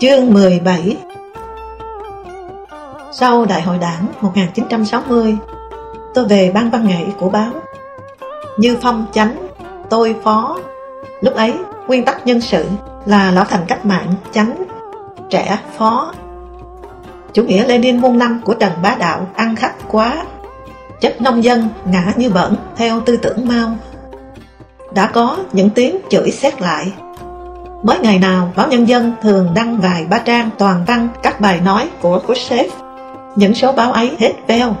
Chương 17 Sau Đại hội đảng 1960 Tôi về ban văn nghệ của báo. Như phong chánh, tôi phó. Lúc ấy, nguyên tắc nhân sự là lão thành cách mạng chánh, trẻ phó. Chủ nghĩa Lenin muôn năm của Trần Bá Đạo ăn khách quá. Chất nông dân ngã như bẩn theo tư tưởng Mao. Đã có những tiếng chửi xét lại. Mới ngày nào báo Nhân dân thường đăng vài ba trang toàn văn các bài nói của Khrushchev Những số báo ấy hết veo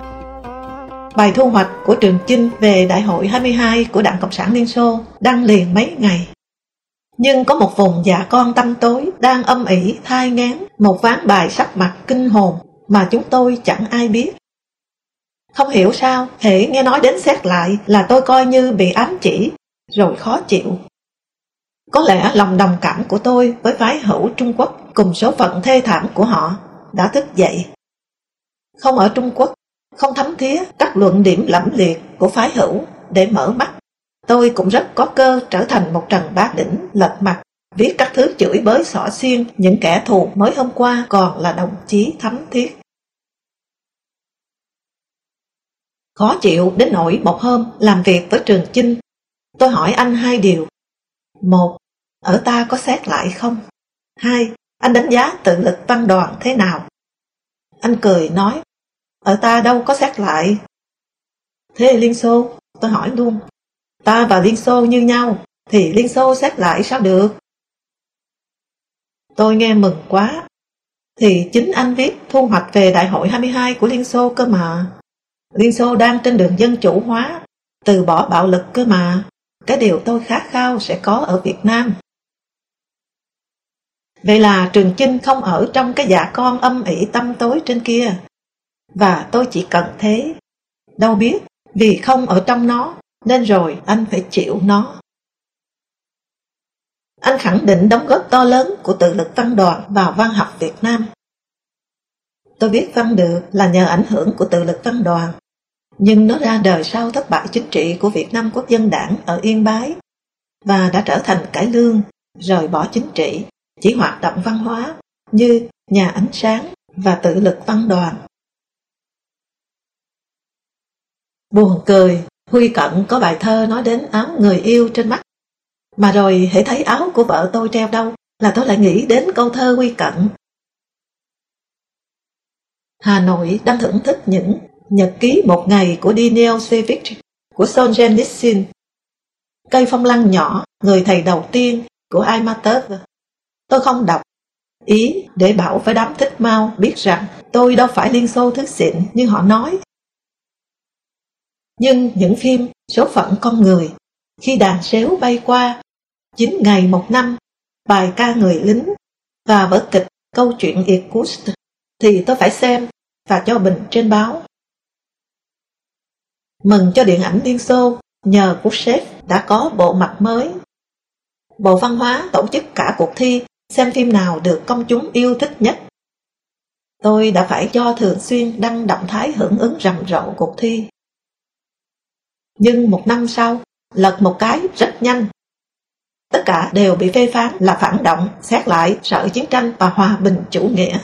Bài thu hoạch của Trường Chinh về Đại hội 22 của Đảng Cộng sản Liên Xô đăng liền mấy ngày nhưng có một vùng dạ con tâm tối đang âm ỉ thai ngán một ván bài sắc mặt kinh hồn mà chúng tôi chẳng ai biết. Không hiểu sao, hễ nghe nói đến xét lại là tôi coi như bị ám chỉ, rồi khó chịu. Có lẽ lòng đồng cảm của tôi với phái hữu Trung Quốc cùng số phận thê thảm của họ đã thức dậy. Không ở Trung Quốc, không thấm thía các luận điểm lẫm liệt của phái hữu để mở mắt Tôi cũng rất có cơ trở thành một trần bá đỉnh lật mặt, viết các thứ chửi bới xỏ xiên những kẻ thù mới hôm qua còn là đồng chí thấm thiết. Khó chịu đến nỗi một hôm làm việc với Trường Chinh, tôi hỏi anh hai điều. Một, ở ta có xét lại không? Hai, anh đánh giá tự lực văn đoàn thế nào? Anh cười nói, ở ta đâu có xét lại. Thế Liên Xô, tôi hỏi luôn, Ta và Liên Xô như nhau, thì Liên Xô xét lại sao được? Tôi nghe mừng quá. Thì chính anh viết thu hoạch về đại hội 22 của Liên Xô cơ mà. Liên Xô đang trên đường dân chủ hóa, từ bỏ bạo lực cơ mà. Cái điều tôi khát khao sẽ có ở Việt Nam. Vậy là Trường Chinh không ở trong cái dạ con âm ỉ tâm tối trên kia. Và tôi chỉ cần thế. Đâu biết, vì không ở trong nó nên rồi anh phải chịu nó. Anh khẳng định đóng góp to lớn của tự lực văn đoàn vào văn học Việt Nam. Tôi biết văn được là nhờ ảnh hưởng của tự lực văn đoàn, nhưng nó ra đời sau thất bại chính trị của Việt Nam Quốc dân đảng ở Yên Bái và đã trở thành cải lương, rời bỏ chính trị, chỉ hoạt động văn hóa như nhà ánh sáng và tự lực văn đoàn. Buồn cười Huy Cận có bài thơ nói đến áo người yêu trên mắt. Mà rồi hãy thấy áo của vợ tôi treo đâu là tôi lại nghĩ đến câu thơ Huy Cận. Hà Nội đang thưởng thức những nhật ký một ngày của Daniel Sevic của Solzhenitsyn. Cây phong lăng nhỏ, người thầy đầu tiên của Imatov Tôi không đọc. Ý để bảo với đám thích mau biết rằng tôi đâu phải liên xô thức xịn như họ nói nhưng những phim số phận con người, khi đàn xéo bay qua, chín ngày một năm, bài ca người lính và vở kịch câu chuyện Irkutsk thì tôi phải xem và cho bình trên báo. Mừng cho điện ảnh Liên Xô nhờ của sếp đã có bộ mặt mới. Bộ Văn hóa tổ chức cả cuộc thi xem phim nào được công chúng yêu thích nhất. Tôi đã phải cho thường xuyên đăng động thái hưởng ứng rầm rộ cuộc thi nhưng một năm sau, lật một cái rất nhanh. Tất cả đều bị phê phán là phản động, xét lại sợ chiến tranh và hòa bình chủ nghĩa.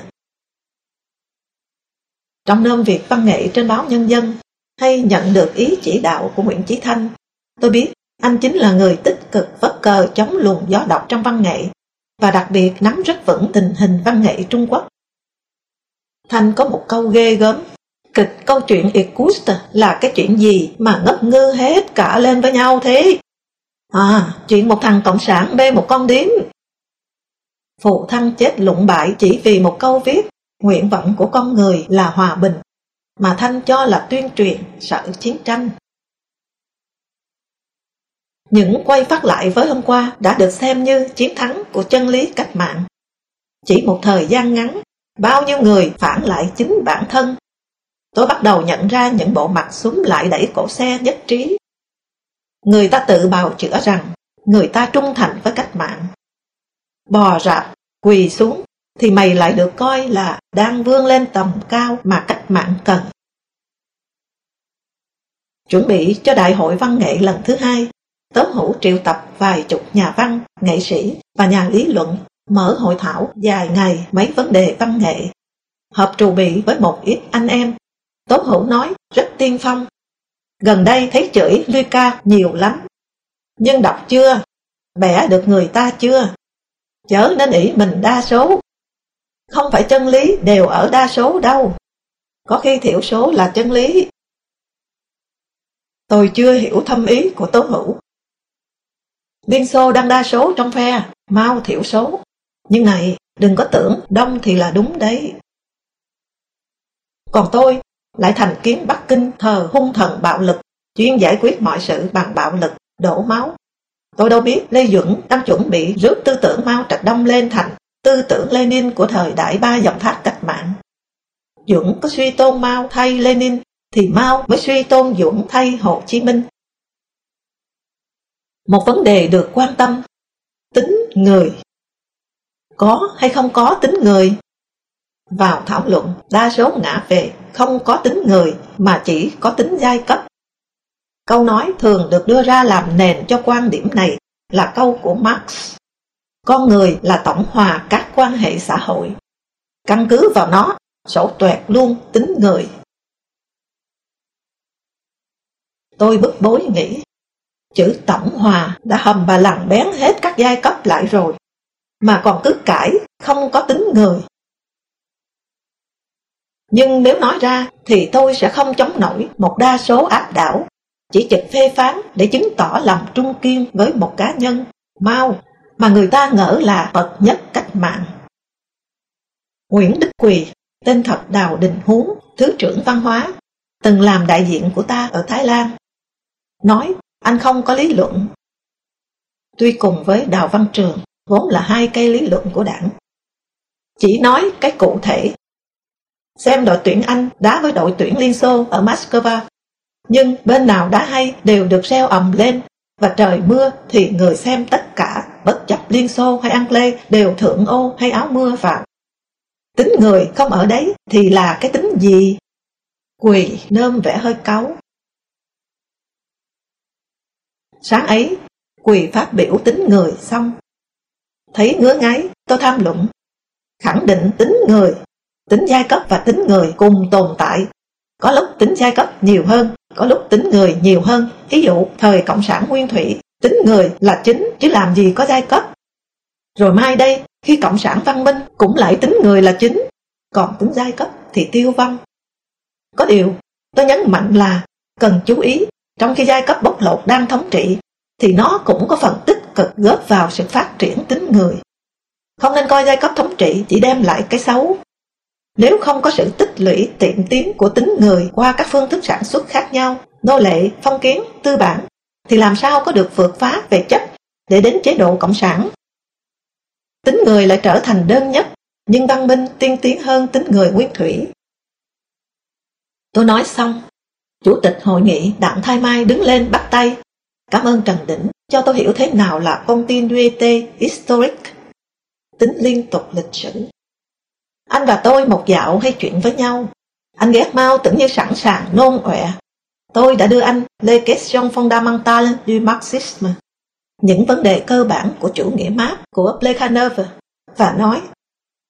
Trong nôm việc văn nghệ trên báo Nhân dân, hay nhận được ý chỉ đạo của Nguyễn Chí Thanh, tôi biết anh chính là người tích cực vất cờ chống luồng gió độc trong văn nghệ và đặc biệt nắm rất vững tình hình văn nghệ Trung Quốc. Thanh có một câu ghê gớm Kịch câu chuyện Irkutsk là cái chuyện gì mà ngất ngư hết cả lên với nhau thế? À, chuyện một thằng cộng sản bê một con điếm. Phụ thân chết lụng bại chỉ vì một câu viết, nguyện vọng của con người là hòa bình, mà Thanh cho là tuyên truyền sợ chiến tranh những quay phát lại với hôm qua đã được xem như chiến thắng của chân lý cách mạng. Chỉ một thời gian ngắn, bao nhiêu người phản lại chính bản thân. Tôi bắt đầu nhận ra những bộ mặt súng lại đẩy cổ xe nhất trí. Người ta tự bào chữa rằng người ta trung thành với cách mạng. Bò rạp, quỳ xuống thì mày lại được coi là đang vươn lên tầm cao mà cách mạng cần. Chuẩn bị cho Đại hội Văn nghệ lần thứ hai, Tố Hữu triệu tập vài chục nhà văn, nghệ sĩ và nhà lý luận mở hội thảo dài ngày mấy vấn đề văn nghệ. Hợp trù bị với một ít anh em. Tố Hữu nói rất tiên phong. Gần đây thấy chửi Luca nhiều lắm. Nhưng đọc chưa? Bẻ được người ta chưa? Chớ nên ý mình đa số. Không phải chân lý đều ở đa số đâu. Có khi thiểu số là chân lý. Tôi chưa hiểu thâm ý của Tố Hữu. Liên Xô đang đa số trong phe, mau thiểu số. Nhưng này, đừng có tưởng đông thì là đúng đấy. Còn tôi lại thành kiến Bắc Kinh thờ hung thần bạo lực, chuyên giải quyết mọi sự bằng bạo lực, đổ máu. Tôi đâu biết Lê Duẩn đang chuẩn bị rước tư tưởng Mao Trạch Đông lên thành tư tưởng Lenin của thời đại ba dòng thác cách mạng. Duẩn có suy tôn Mao thay Lenin thì Mao mới suy tôn Duẩn thay Hồ Chí Minh. Một vấn đề được quan tâm, tính người. Có hay không có tính người? Vào thảo luận, đa số ngã về không có tính người mà chỉ có tính giai cấp. Câu nói thường được đưa ra làm nền cho quan điểm này là câu của Marx. Con người là tổng hòa các quan hệ xã hội. Căn cứ vào nó, sổ tuẹt luôn tính người. Tôi bức bối nghĩ, chữ tổng hòa đã hầm bà lằng bén hết các giai cấp lại rồi, mà còn cứ cãi không có tính người. Nhưng nếu nói ra thì tôi sẽ không chống nổi một đa số áp đảo, chỉ trực phê phán để chứng tỏ lòng trung kiên với một cá nhân, mau, mà người ta ngỡ là bậc nhất cách mạng. Nguyễn Đức Quỳ, tên thật Đào Đình Huống, Thứ trưởng Văn hóa, từng làm đại diện của ta ở Thái Lan. Nói anh không có lý luận. Tuy cùng với Đào Văn Trường, vốn là hai cây lý luận của đảng. Chỉ nói cái cụ thể. Xem đội tuyển Anh đá với đội tuyển Liên Xô ở Moscow. Nhưng bên nào đá hay đều được reo ầm lên và trời mưa thì người xem tất cả bất chấp Liên Xô hay Anglais đều thượng ô hay áo mưa vào. Tính người không ở đấy thì là cái tính gì? Quỳ nơm vẻ hơi cáu. Sáng ấy, Quỳ phát biểu tính người xong. Thấy ngứa ngáy, tôi tham luận. Khẳng định tính người, tính giai cấp và tính người cùng tồn tại. Có lúc tính giai cấp nhiều hơn, có lúc tính người nhiều hơn. Ví dụ, thời Cộng sản Nguyên Thủy, tính người là chính chứ làm gì có giai cấp. Rồi mai đây, khi Cộng sản văn minh cũng lại tính người là chính, còn tính giai cấp thì tiêu vong. Có điều, tôi nhấn mạnh là cần chú ý, trong khi giai cấp bóc lột đang thống trị, thì nó cũng có phần tích cực góp vào sự phát triển tính người. Không nên coi giai cấp thống trị chỉ đem lại cái xấu. Nếu không có sự tích lũy tiệm tiến của tính người qua các phương thức sản xuất khác nhau, nô lệ, phong kiến, tư bản, thì làm sao có được vượt phá về chất để đến chế độ cộng sản tính người lại trở thành đơn nhất, nhưng văn minh tiên tiến hơn tính người nguyên thủy. Tôi nói xong, Chủ tịch hội nghị Đặng Thái Mai đứng lên bắt tay. Cảm ơn Trần Đỉnh cho tôi hiểu thế nào là continuity historic, tính liên tục lịch sử. Anh và tôi một dạo hay chuyện với nhau. Anh ghét mau tưởng như sẵn sàng nôn ọe. Tôi đã đưa anh Les Question fondamentales du marxisme những vấn đề cơ bản của chủ nghĩa Marx của Plekhanov và nói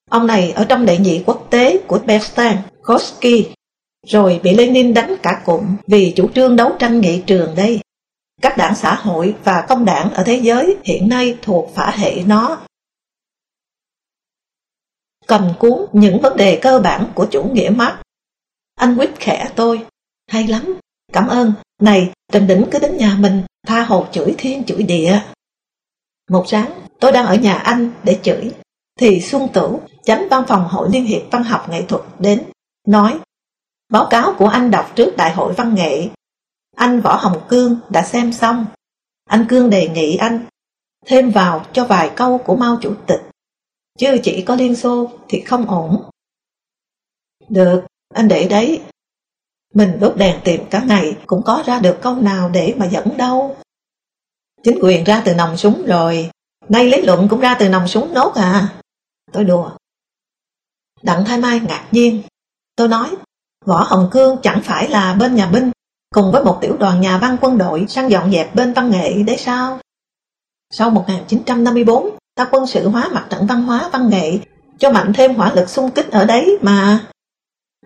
ông này ở trong đệ nhị quốc tế của Bernstein, Kosky rồi bị Lenin đánh cả cụm vì chủ trương đấu tranh nghị trường đây. Các đảng xã hội và công đảng ở thế giới hiện nay thuộc phả hệ nó. Cầm cuốn những vấn đề cơ bản của chủ nghĩa Marx. Anh quýt khẽ tôi. Hay lắm, cảm ơn. Này, Trần Đỉnh cứ đến nhà mình tha hồ chửi thiên chửi địa. Một sáng, tôi đang ở nhà anh để chửi, thì Xuân Tửu, chánh văn phòng Hội Liên hiệp Văn học Nghệ thuật đến, nói Báo cáo của anh đọc trước Đại hội Văn nghệ, anh Võ Hồng Cương đã xem xong. anh Cương đề nghị anh thêm vào cho vài câu của Mao Chủ tịch, chứ chỉ có Liên Xô thì không ổn. Được, anh để đấy. Mình đốt đèn tìm cả ngày cũng có ra được câu nào để mà dẫn đâu. Chính quyền ra từ nòng súng rồi, nay lý luận cũng ra từ nòng súng nốt à. Tôi đùa. Đặng Thái Mai ngạc nhiên. Tôi nói, Võ Hồng Cương chẳng phải là bên nhà binh, cùng với một tiểu đoàn nhà văn quân đội sang dọn dẹp bên văn nghệ đấy sao? Sau 1954, ta quân sự hóa mặt trận văn hóa văn nghệ, cho mạnh thêm hỏa lực xung kích ở đấy mà.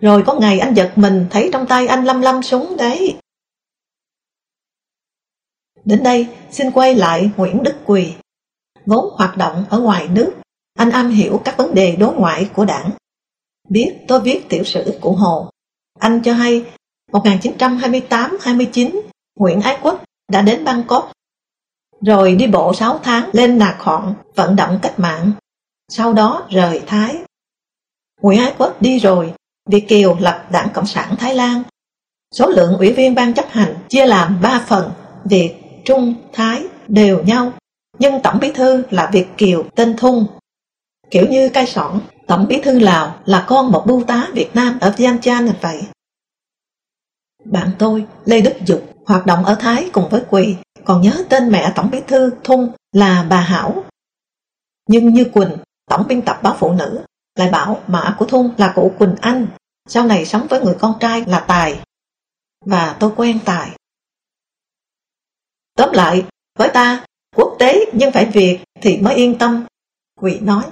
Rồi có ngày anh giật mình thấy trong tay anh lâm lâm súng đấy. Đến đây, xin quay lại Nguyễn Đức Quỳ. Vốn hoạt động ở ngoài nước, anh am hiểu các vấn đề đối ngoại của đảng. Biết tôi viết tiểu sử của Hồ. Anh cho hay, 1928-29, Nguyễn Ái Quốc đã đến Bangkok. Rồi đi bộ 6 tháng lên Nạc Khọn vận động cách mạng. Sau đó rời Thái. Nguyễn Ái Quốc đi rồi, Việt Kiều lập Đảng Cộng sản Thái Lan. Số lượng ủy viên ban chấp hành chia làm 3 phần, Việt, Trung, Thái đều nhau, nhưng Tổng Bí Thư là Việt Kiều tên Thung. Kiểu như cây sỏn, Tổng Bí Thư Lào là con một bưu tá Việt Nam ở Vientiane vậy. Bạn tôi, Lê Đức Dục, hoạt động ở Thái cùng với Quỳ, còn nhớ tên mẹ Tổng Bí Thư Thung là bà Hảo. Nhưng như Quỳnh, Tổng biên tập báo phụ nữ, lại bảo mã của Thung là cụ Quỳnh Anh, sau này sống với người con trai là Tài. Và tôi quen Tài. Tóm lại, với ta, quốc tế nhưng phải Việt thì mới yên tâm, Quỳ nói.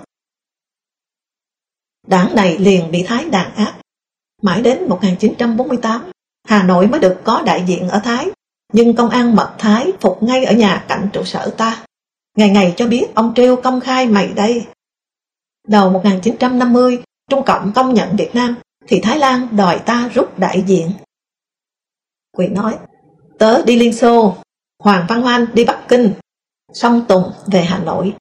Đảng này liền bị Thái đàn áp. Mãi đến 1948, Hà Nội mới được có đại diện ở Thái, nhưng công an mật Thái phục ngay ở nhà cạnh trụ sở ta. Ngày ngày cho biết ông treo công khai mày đây. Đầu 1950, Trung Cộng công nhận Việt Nam, thì Thái Lan đòi ta rút đại diện. Quỳ nói, tớ đi Liên Xô, Hoàng Văn Hoan đi Bắc Kinh, Song Tùng về Hà Nội.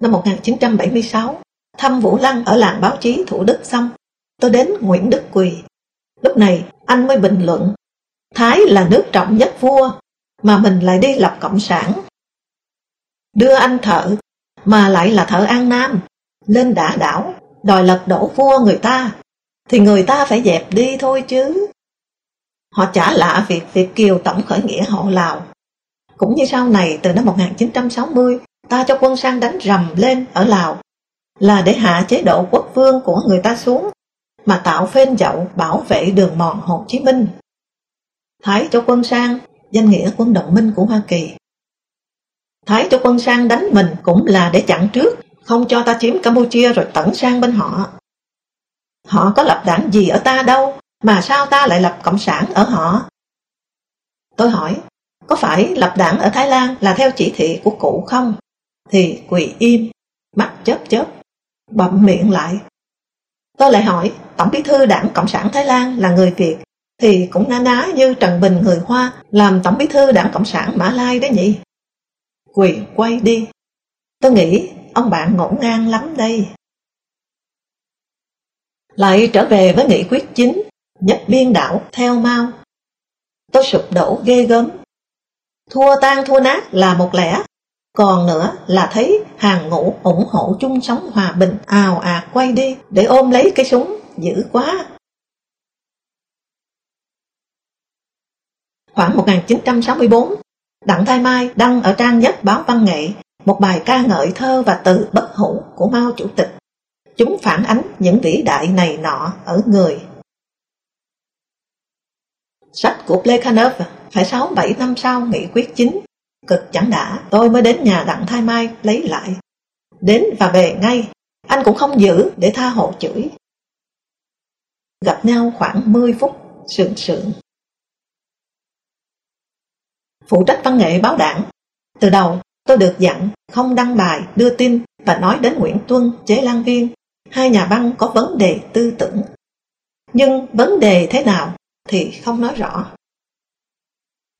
Năm 1976, thăm Vũ Lăng ở làng báo chí Thủ Đức xong, tôi đến Nguyễn Đức Quỳ. Lúc này anh mới bình luận, Thái là nước trọng nhất vua, mà mình lại đi lập cộng sản. Đưa anh thợ, mà lại là thợ An Nam, lên đả đảo, đòi lật đổ vua người ta, thì người ta phải dẹp đi thôi chứ. Họ trả lạ việc Việt Kiều tổng khởi nghĩa họ Lào. Cũng như sau này từ năm 1960, ta cho quân sang đánh rầm lên ở Lào, là để hạ chế độ quốc vương của người ta xuống, mà tạo phên dậu bảo vệ đường mòn Hồ Chí Minh. Thái cho quân sang, danh nghĩa quân đồng minh của Hoa Kỳ. Thái cho quân sang đánh mình cũng là để chặn trước, không cho ta chiếm Campuchia rồi tẩn sang bên họ. Họ có lập đảng gì ở ta đâu, mà sao ta lại lập cộng sản ở họ? Tôi hỏi, có phải lập đảng ở Thái Lan là theo chỉ thị của cụ không? Thì quỳ im, mắt chớp chớp, bậm miệng lại. Tôi lại hỏi, Tổng bí thư đảng Cộng sản Thái Lan là người Việt, thì cũng na ná như Trần Bình người Hoa làm Tổng bí thư đảng Cộng sản Mã Lai đấy nhỉ? Quỳ quay đi. Tôi nghĩ ông bạn ngổn ngang lắm đây. Lại trở về với nghị quyết chính, nhất biên đảo theo mau. Tôi sụp đổ ghê gớm. Thua tan thua nát là một lẽ, còn nữa là thấy hàng ngũ ủng hộ chung sống hòa bình ào ạt quay đi để ôm lấy cái súng, dữ quá. Khoảng 1964, Đặng Thái Mai đăng ở trang nhất báo văn nghệ một bài ca ngợi thơ và từ bất hủ của Mao Chủ tịch. Chúng phản ánh những vĩ đại này nọ ở người. Sách của Plekhanov phải 6-7 năm sau nghị quyết chính. Cực chẳng đã, tôi mới đến nhà Đặng Thái Mai lấy lại. Đến và về ngay, anh cũng không giữ để tha hộ chửi. Gặp nhau khoảng 10 phút, sượng sượng. Phụ trách văn nghệ báo đảng. Từ đầu, tôi được dặn không đăng bài, đưa tin và nói đến Nguyễn Tuân, Chế Lan Viên, hai nhà văn có vấn đề tư tưởng. Nhưng vấn đề thế nào thì không nói rõ.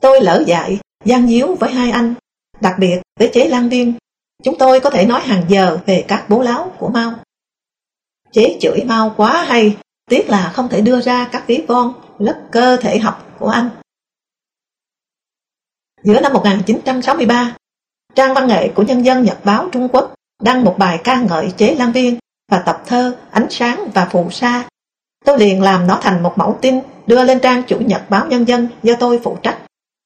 Tôi lỡ dạy gian díu với hai anh, đặc biệt với Chế Lan Viên. Chúng tôi có thể nói hàng giờ về các bố láo của Mao. Chế chửi Mao quá hay, tiếc là không thể đưa ra các ví von lớp cơ thể học của anh. Giữa năm 1963, trang văn nghệ của Nhân dân Nhật báo Trung Quốc đăng một bài ca ngợi chế Lan Viên và tập thơ Ánh sáng và phù sa. Tôi liền làm nó thành một mẫu tin đưa lên trang chủ nhật báo Nhân dân do tôi phụ trách.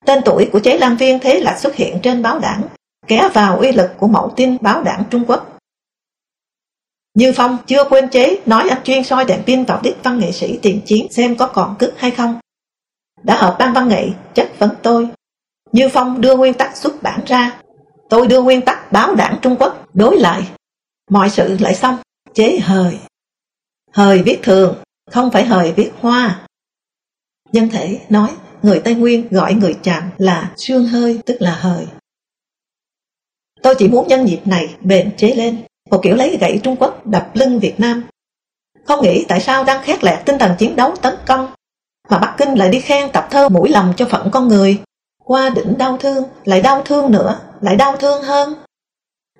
Tên tuổi của chế Lan Viên thế là xuất hiện trên báo đảng, kéo vào uy lực của mẫu tin báo đảng Trung Quốc. Như Phong chưa quên chế nói anh chuyên soi đèn pin vào đích văn nghệ sĩ tiền chiến xem có còn cức hay không. Đã họp ban văn nghệ chất vấn tôi. Như Phong đưa nguyên tắc xuất bản ra. Tôi đưa nguyên tắc báo đảng Trung Quốc đối lại. Mọi sự lại xong. Chế hời. Hời viết thường, không phải hời viết hoa. Nhân thể nói người Tây Nguyên gọi người chạm là sương hơi tức là hời. Tôi chỉ muốn nhân dịp này bền chế lên một kiểu lấy gậy Trung Quốc đập lưng Việt Nam. Không nghĩ tại sao đang khét lẹt tinh thần chiến đấu tấn công, mà Bắc Kinh lại đi khen tập thơ mũi lòng cho phận con người. Qua đỉnh đau thương, lại đau thương nữa, lại đau thương hơn.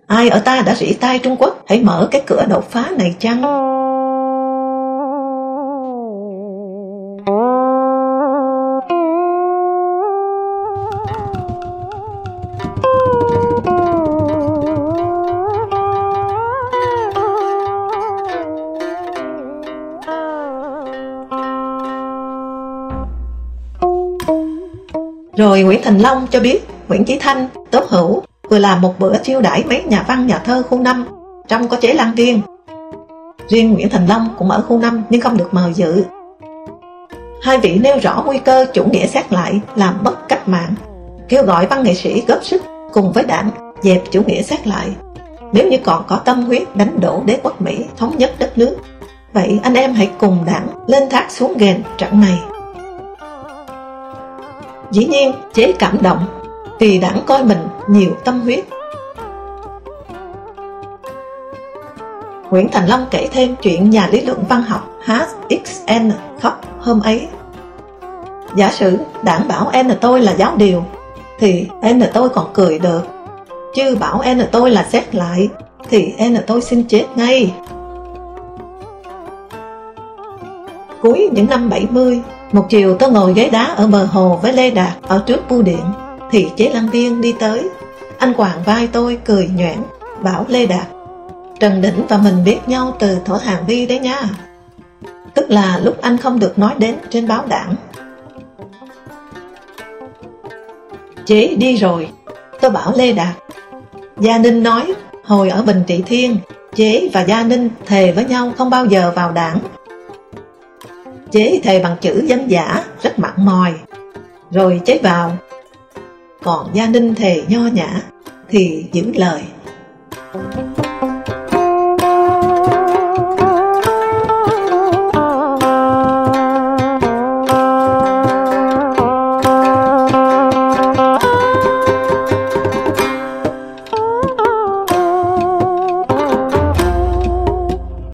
Ai ở ta đã rỉ tai Trung Quốc, hãy mở cái cửa đột phá này chăng? Rồi Nguyễn Thành Long cho biết Nguyễn Chí Thanh, Tố Hữu vừa làm một bữa chiêu đãi mấy nhà văn nhà thơ khu 5, trong có chế Lan Viên. Riêng Nguyễn Thành Long cũng ở khu 5 nhưng không được mời dự. Hai vị nêu rõ nguy cơ chủ nghĩa xét lại làm bất cách mạng, kêu gọi văn nghệ sĩ góp sức cùng với đảng dẹp chủ nghĩa xét lại. Nếu như còn có tâm huyết đánh đổ đế quốc Mỹ thống nhất đất nước, vậy anh em hãy cùng đảng lên thác xuống ghềnh trận này. Dĩ nhiên, chế cảm động vì đảng coi mình nhiều tâm huyết. Nguyễn Thành Long kể thêm chuyện nhà lý luận văn học HXN khóc hôm ấy. Giả sử đảng bảo N tôi là giáo điều, thì N tôi còn cười được. Chứ bảo N tôi là xét lại, thì N tôi xin chết ngay. Cuối những năm 70, một chiều tôi ngồi ghế đá ở bờ hồ với Lê Đạt ở trước bưu điện, thì chế lăng viên đi tới. Anh quàng vai tôi cười nhoẻn, bảo Lê Đạt. Trần Đỉnh và mình biết nhau từ thổ hàng vi đấy nha. Tức là lúc anh không được nói đến trên báo đảng. Chế đi rồi, tôi bảo Lê Đạt. Gia Ninh nói, hồi ở Bình Trị Thiên, Chế và Gia Ninh thề với nhau không bao giờ vào đảng chế thề bằng chữ dân giả, rất mặn mòi. Rồi chế vào. Còn gia ninh thề nho nhã, thì giữ lời.